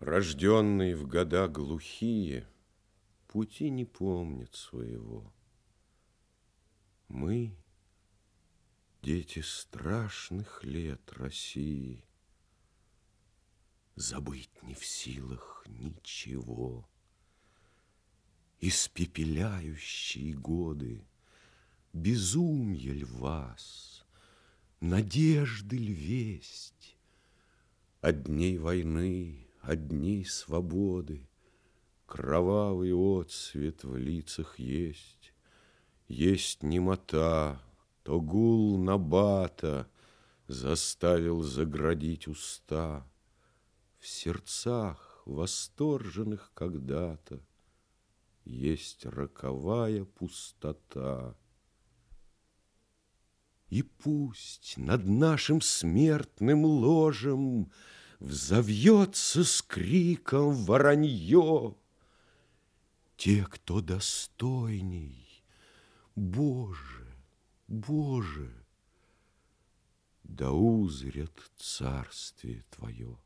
Рожденный в года глухие, Пути не помнит своего. Мы, дети страшных лет России, Забыть не в силах ничего. Испепеляющие годы, Безумье ль вас, надежды ль весть, От дней войны, от дней свободы Кровавый отсвет в лицах есть, Есть немота, то гул набата Заставил заградить уста. В сердцах, восторженных когда-то, Есть роковая пустота. И пусть над нашим смертным ложем Взовьется с криком воронье. Те, кто достойней, Боже, Боже, Да узрят царствие Твое.